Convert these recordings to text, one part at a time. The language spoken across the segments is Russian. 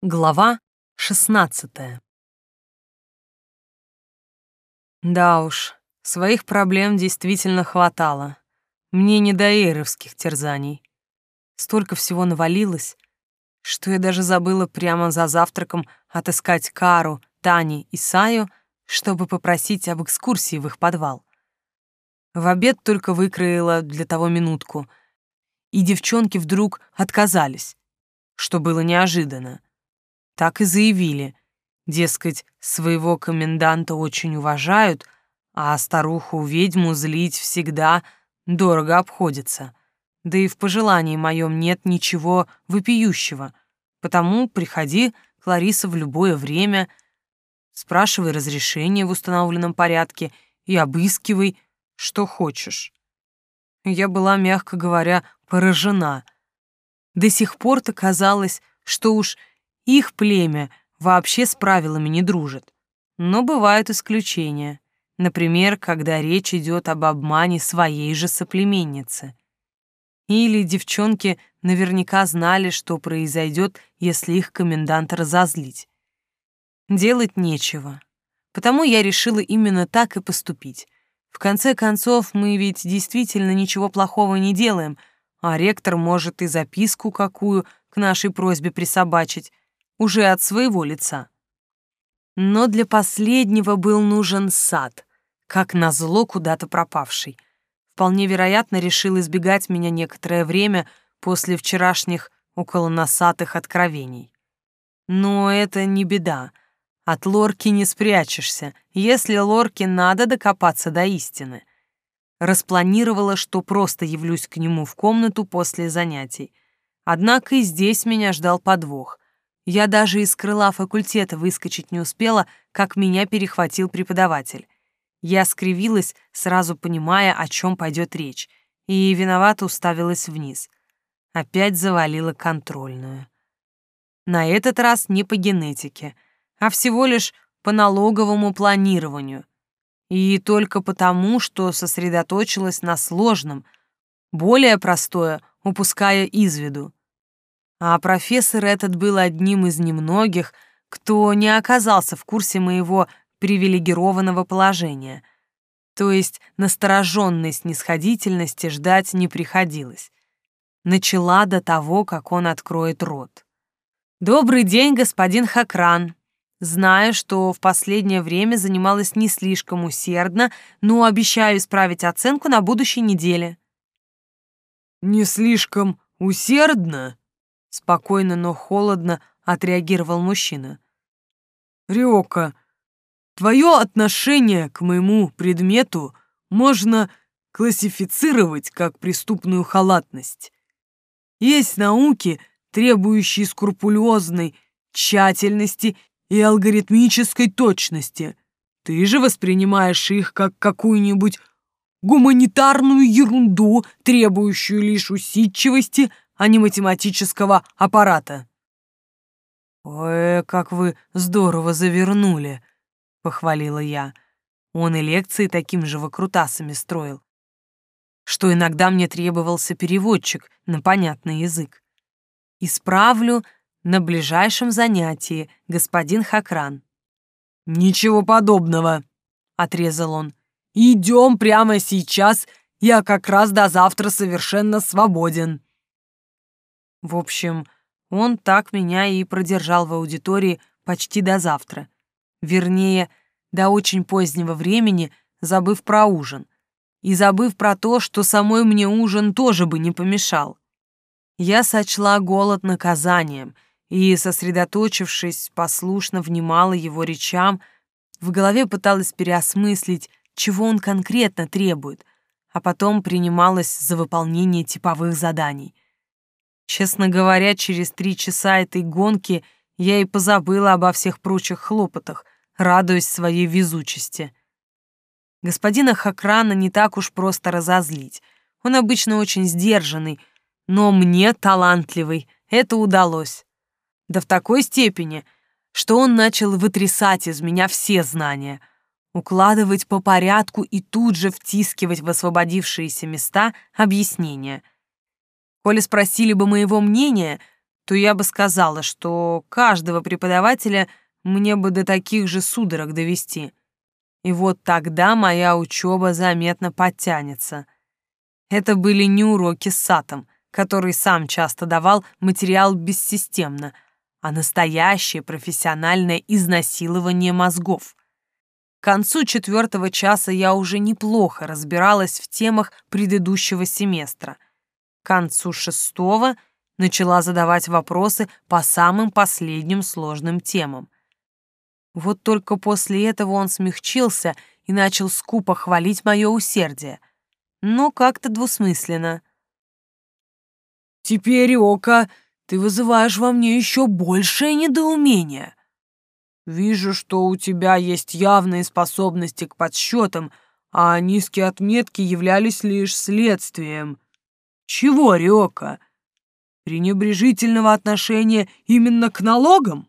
Глава шестнадцатая Да уж, своих проблем действительно хватало. Мне не до эйровских терзаний. Столько всего навалилось, что я даже забыла прямо за завтраком отыскать Кару, Тани и Саю, чтобы попросить об экскурсии в их подвал. В обед только выкроила для того минутку, и девчонки вдруг отказались, что было неожиданно так и заявили. Дескать, своего коменданта очень уважают, а старуху-ведьму злить всегда дорого обходится. Да и в пожелании моем нет ничего вопиющего, потому приходи, Клариса, в любое время, спрашивай разрешение в установленном порядке и обыскивай, что хочешь. Я была, мягко говоря, поражена. До сих пор-то казалось, что уж их племя вообще с правилами не дружит. Но бывают исключения. Например, когда речь идет об обмане своей же соплеменницы. Или девчонки наверняка знали, что произойдет, если их комендант разозлить. Делать нечего. Потому я решила именно так и поступить. В конце концов, мы ведь действительно ничего плохого не делаем, а ректор может и записку какую к нашей просьбе присобачить, уже от своего лица. Но для последнего был нужен сад, как назло куда-то пропавший. Вполне вероятно, решил избегать меня некоторое время после вчерашних околоносатых откровений. Но это не беда. От лорки не спрячешься, если лорке надо докопаться до истины. Распланировала, что просто явлюсь к нему в комнату после занятий. Однако и здесь меня ждал подвох. Я даже из крыла факультета выскочить не успела, как меня перехватил преподаватель. Я скривилась, сразу понимая, о чем пойдет речь, и виновато уставилась вниз. Опять завалила контрольную. На этот раз не по генетике, а всего лишь по налоговому планированию. И только потому, что сосредоточилась на сложном, более простое, упуская из виду. А профессор этот был одним из немногих, кто не оказался в курсе моего привилегированного положения. То есть настороженной снисходительности ждать не приходилось. Начала до того, как он откроет рот. «Добрый день, господин Хакран. Знаю, что в последнее время занималась не слишком усердно, но обещаю исправить оценку на будущей неделе». «Не слишком усердно?» Спокойно, но холодно отреагировал мужчина. «Риока, твое отношение к моему предмету можно классифицировать как преступную халатность. Есть науки, требующие скрупулезной тщательности и алгоритмической точности. Ты же воспринимаешь их как какую-нибудь гуманитарную ерунду, требующую лишь усидчивости, а не математического аппарата. «Ой, как вы здорово завернули», — похвалила я. Он и лекции таким же выкрутасами строил, что иногда мне требовался переводчик на понятный язык. «Исправлю на ближайшем занятии, господин Хакран». «Ничего подобного», — отрезал он. «Идем прямо сейчас, я как раз до завтра совершенно свободен». В общем, он так меня и продержал в аудитории почти до завтра. Вернее, до очень позднего времени, забыв про ужин. И забыв про то, что самой мне ужин тоже бы не помешал. Я сочла голод наказанием и, сосредоточившись, послушно внимала его речам, в голове пыталась переосмыслить, чего он конкретно требует, а потом принималась за выполнение типовых заданий — Честно говоря, через три часа этой гонки я и позабыла обо всех прочих хлопотах, радуясь своей везучести. Господина Хакрана не так уж просто разозлить. Он обычно очень сдержанный, но мне талантливый, это удалось. Да в такой степени, что он начал вытрясать из меня все знания, укладывать по порядку и тут же втискивать в освободившиеся места объяснения — Коли спросили бы моего мнения, то я бы сказала, что каждого преподавателя мне бы до таких же судорог довести. И вот тогда моя учеба заметно подтянется. Это были не уроки с Сатом, который сам часто давал материал бессистемно, а настоящее профессиональное изнасилование мозгов. К концу четвертого часа я уже неплохо разбиралась в темах предыдущего семестра. К концу шестого начала задавать вопросы по самым последним сложным темам. Вот только после этого он смягчился и начал скупо хвалить мое усердие. Но как-то двусмысленно. «Теперь, Ока, ты вызываешь во мне еще большее недоумение. Вижу, что у тебя есть явные способности к подсчетам, а низкие отметки являлись лишь следствием. Чего, Рёка? Пренебрежительного отношения именно к налогам?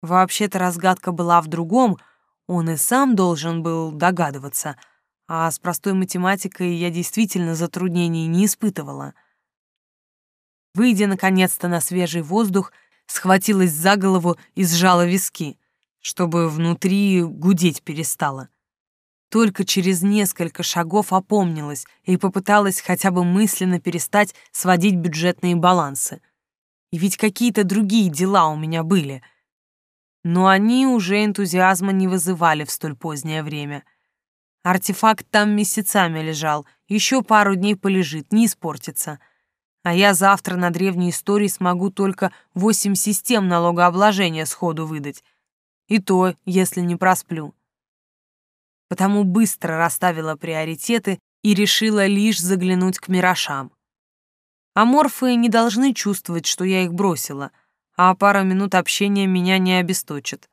Вообще-то разгадка была в другом, он и сам должен был догадываться, а с простой математикой я действительно затруднений не испытывала. Выйдя наконец-то на свежий воздух, схватилась за голову и сжала виски, чтобы внутри гудеть перестало. Только через несколько шагов опомнилась и попыталась хотя бы мысленно перестать сводить бюджетные балансы. И ведь какие-то другие дела у меня были. Но они уже энтузиазма не вызывали в столь позднее время. Артефакт там месяцами лежал, еще пару дней полежит, не испортится — а я завтра на древней истории смогу только восемь систем налогообложения сходу выдать. И то, если не просплю. Потому быстро расставила приоритеты и решила лишь заглянуть к мирошам. Аморфы не должны чувствовать, что я их бросила, а пара минут общения меня не обесточит.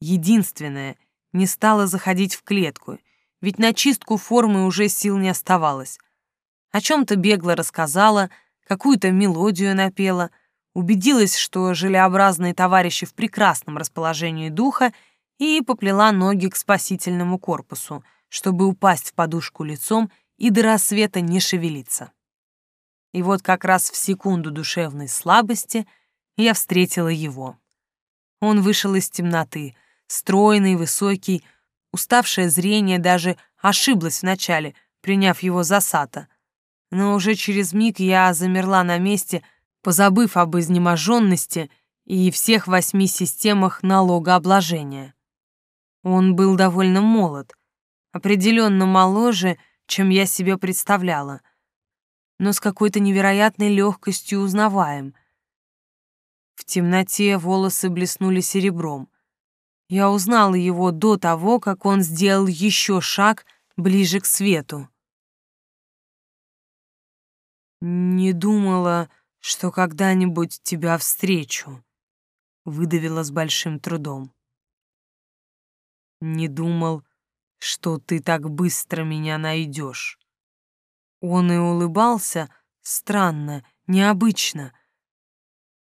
Единственное, не стала заходить в клетку, ведь на чистку формы уже сил не оставалось. О чем-то бегло рассказала, какую-то мелодию напела, убедилась, что желеобразные товарищи в прекрасном расположении духа, и поплела ноги к спасительному корпусу, чтобы упасть в подушку лицом и до рассвета не шевелиться. И вот как раз в секунду душевной слабости я встретила его. Он вышел из темноты, стройный, высокий, уставшее зрение даже ошиблось вначале, приняв его за сата, но уже через миг я замерла на месте, позабыв об изнеможенности и всех восьми системах налогообложения. Он был довольно молод, определенно моложе, чем я себе представляла, но с какой-то невероятной легкостью узнаваем. В темноте волосы блеснули серебром. Я узнала его до того, как он сделал еще шаг ближе к свету. «Не думала, что когда-нибудь тебя встречу», — выдавила с большим трудом. «Не думал, что ты так быстро меня найдешь». Он и улыбался странно, необычно.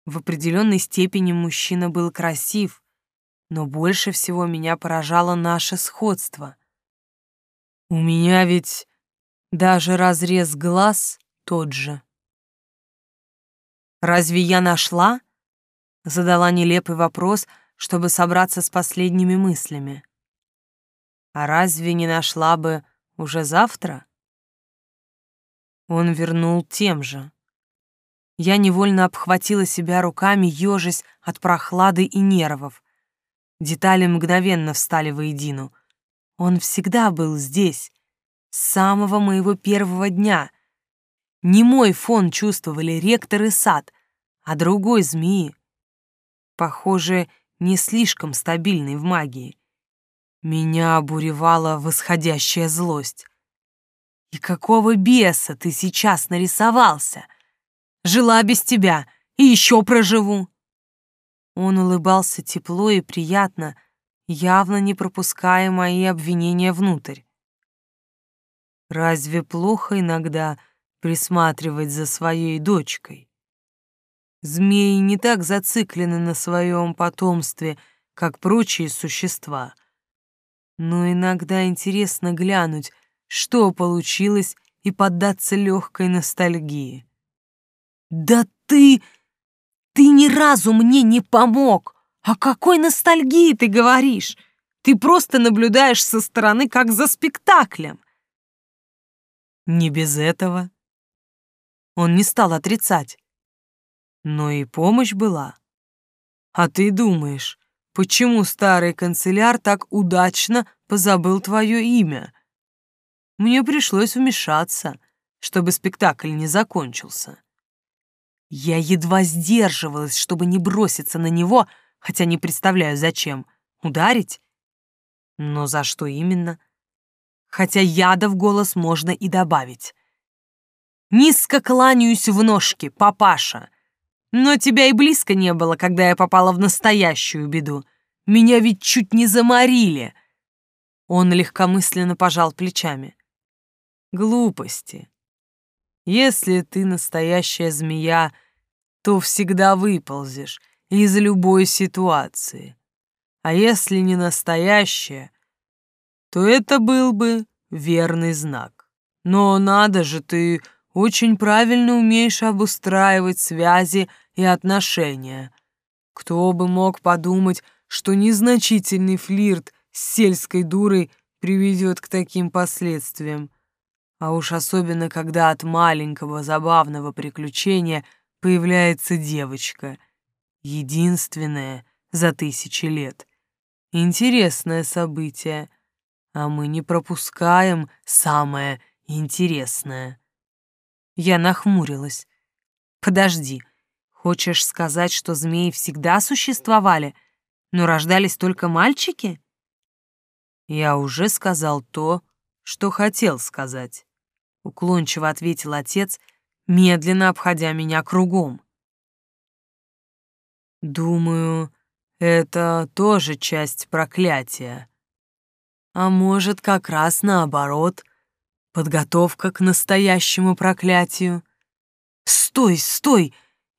В определенной степени мужчина был красив, но больше всего меня поражало наше сходство. У меня ведь даже разрез глаз тот же. «Разве я нашла?» — задала нелепый вопрос, чтобы собраться с последними мыслями. «А разве не нашла бы уже завтра?» Он вернул тем же. Я невольно обхватила себя руками, ежась от прохлады и нервов. Детали мгновенно встали воедино. Он всегда был здесь, с самого моего первого дня — не мой фон чувствовали ректор и сад, а другой змеи. Похоже, не слишком стабильный в магии. Меня обуревала восходящая злость. И какого беса ты сейчас нарисовался? Жила без тебя и еще проживу. Он улыбался тепло и приятно, явно не пропуская мои обвинения внутрь. Разве плохо иногда присматривать за своей дочкой. Змеи не так зациклены на своем потомстве, как прочие существа. Но иногда интересно глянуть, что получилось, и поддаться легкой ностальгии. Да ты... ты ни разу мне не помог! О какой ностальгии ты говоришь? Ты просто наблюдаешь со стороны, как за спектаклем. Не без этого. Он не стал отрицать. Но и помощь была. А ты думаешь, почему старый канцеляр так удачно позабыл твое имя? Мне пришлось вмешаться, чтобы спектакль не закончился. Я едва сдерживалась, чтобы не броситься на него, хотя не представляю, зачем. Ударить? Но за что именно? Хотя яда в голос можно и добавить. Низко кланяюсь в ножки, папаша. Но тебя и близко не было, когда я попала в настоящую беду. Меня ведь чуть не заморили. Он легкомысленно пожал плечами. Глупости. Если ты настоящая змея, то всегда выползешь из любой ситуации. А если не настоящая, то это был бы верный знак. Но надо же, ты очень правильно умеешь обустраивать связи и отношения. Кто бы мог подумать, что незначительный флирт с сельской дурой приведет к таким последствиям. А уж особенно, когда от маленького забавного приключения появляется девочка. Единственная за тысячи лет. Интересное событие — а мы не пропускаем самое интересное. Я нахмурилась. Подожди, хочешь сказать, что змеи всегда существовали, но рождались только мальчики? Я уже сказал то, что хотел сказать. Уклончиво ответил отец, медленно обходя меня кругом. Думаю, это тоже часть проклятия. А может, как раз наоборот, подготовка к настоящему проклятию. «Стой, стой!»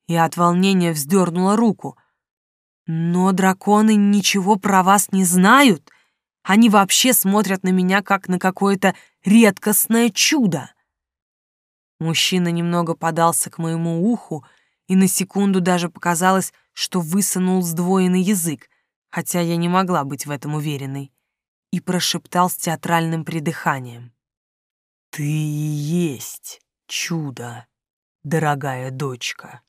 Я от волнения вздернула руку. «Но драконы ничего про вас не знают. Они вообще смотрят на меня, как на какое-то редкостное чудо». Мужчина немного подался к моему уху, и на секунду даже показалось, что высунул сдвоенный язык, хотя я не могла быть в этом уверенной и прошептал с театральным придыханием. «Ты и есть чудо, дорогая дочка.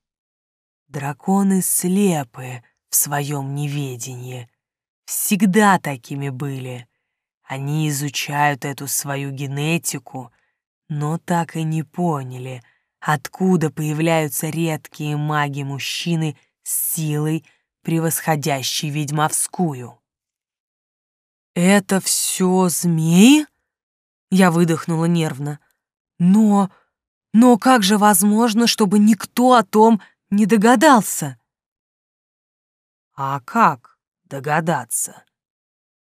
Драконы слепы в своем неведении, всегда такими были. Они изучают эту свою генетику, но так и не поняли, откуда появляются редкие маги-мужчины с силой, превосходящей ведьмовскую. «Это все змеи?» Я выдохнула нервно. «Но... но как же возможно, чтобы никто о том не догадался?» «А как догадаться?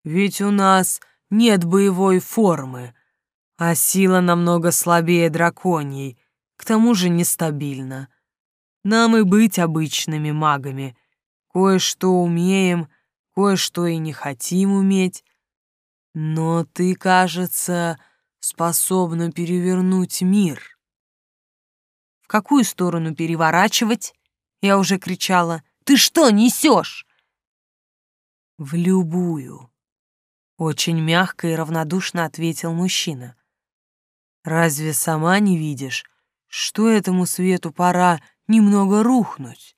Ведь у нас нет боевой формы, а сила намного слабее драконьей, к тому же нестабильна. Нам и быть обычными магами. Кое-что умеем, кое-что и не хотим уметь. Но ты, кажется, способна перевернуть мир. В какую сторону переворачивать? Я уже кричала. Ты что несешь? В любую. Очень мягко и равнодушно ответил мужчина. Разве сама не видишь, что этому свету пора немного рухнуть?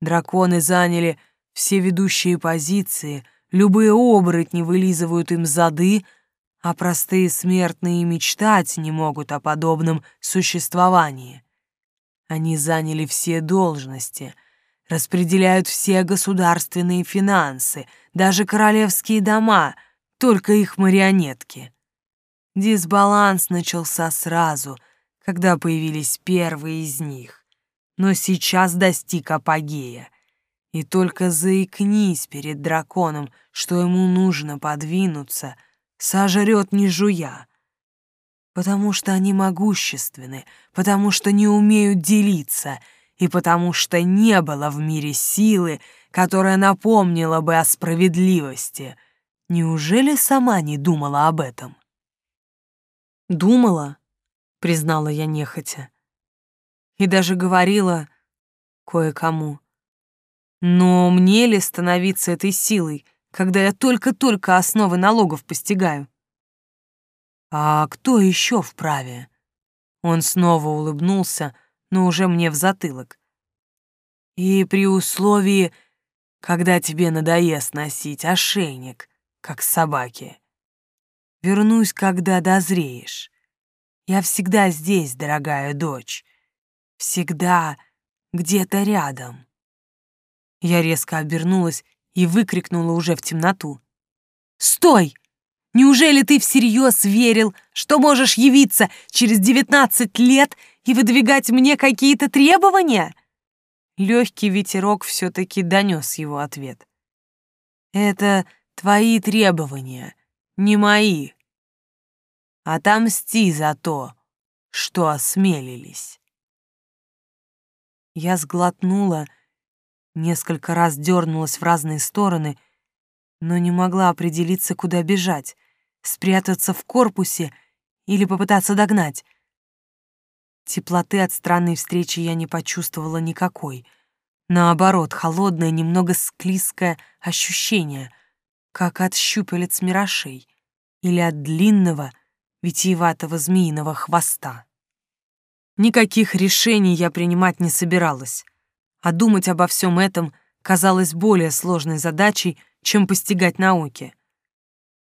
Драконы заняли все ведущие позиции — Любые оборотни вылизывают им зады, а простые смертные мечтать не могут о подобном существовании. Они заняли все должности, распределяют все государственные финансы, даже королевские дома, только их марионетки. Дисбаланс начался сразу, когда появились первые из них, но сейчас достиг апогея. И только заикнись перед драконом, что ему нужно подвинуться, сожрет не жуя. Потому что они могущественны, потому что не умеют делиться, и потому что не было в мире силы, которая напомнила бы о справедливости. Неужели сама не думала об этом? «Думала», — признала я нехотя. и даже говорила кое-кому. Но мне ли становиться этой силой, когда я только-только основы налогов постигаю? А кто еще вправе? Он снова улыбнулся, но уже мне в затылок. И при условии, когда тебе надоест носить ошейник, как собаки. Вернусь, когда дозреешь. Я всегда здесь, дорогая дочь. Всегда где-то рядом. Я резко обернулась и выкрикнула уже в темноту. «Стой! Неужели ты всерьез верил, что можешь явиться через девятнадцать лет и выдвигать мне какие-то требования?» Легкий ветерок все-таки донес его ответ. «Это твои требования, не мои. Отомсти за то, что осмелились». Я сглотнула, несколько раз дернулась в разные стороны, но не могла определиться, куда бежать, спрятаться в корпусе или попытаться догнать. Теплоты от странной встречи я не почувствовала никакой. Наоборот, холодное, немного склизкое ощущение, как от щупалец мирошей или от длинного, витиеватого змеиного хвоста. Никаких решений я принимать не собиралась, а думать обо всем этом казалось более сложной задачей, чем постигать науки.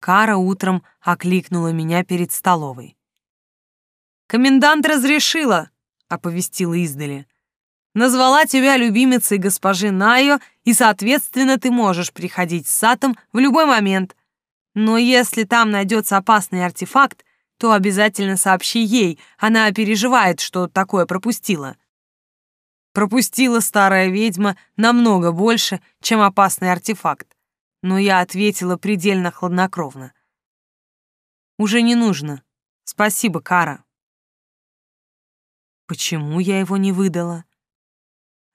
Кара утром окликнула меня перед столовой. «Комендант разрешила», — оповестила издали. «Назвала тебя любимицей госпожи Найо, и, соответственно, ты можешь приходить с Сатом в любой момент. Но если там найдется опасный артефакт, то обязательно сообщи ей, она переживает, что такое пропустила». Пропустила старая ведьма намного больше, чем опасный артефакт, но я ответила предельно хладнокровно. «Уже не нужно. Спасибо, Кара». Почему я его не выдала?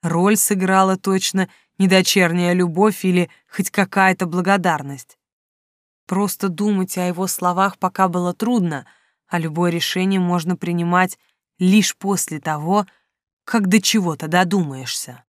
Роль сыграла точно недочерняя любовь или хоть какая-то благодарность. Просто думать о его словах пока было трудно, а любое решение можно принимать лишь после того, как до чего-то додумаешься.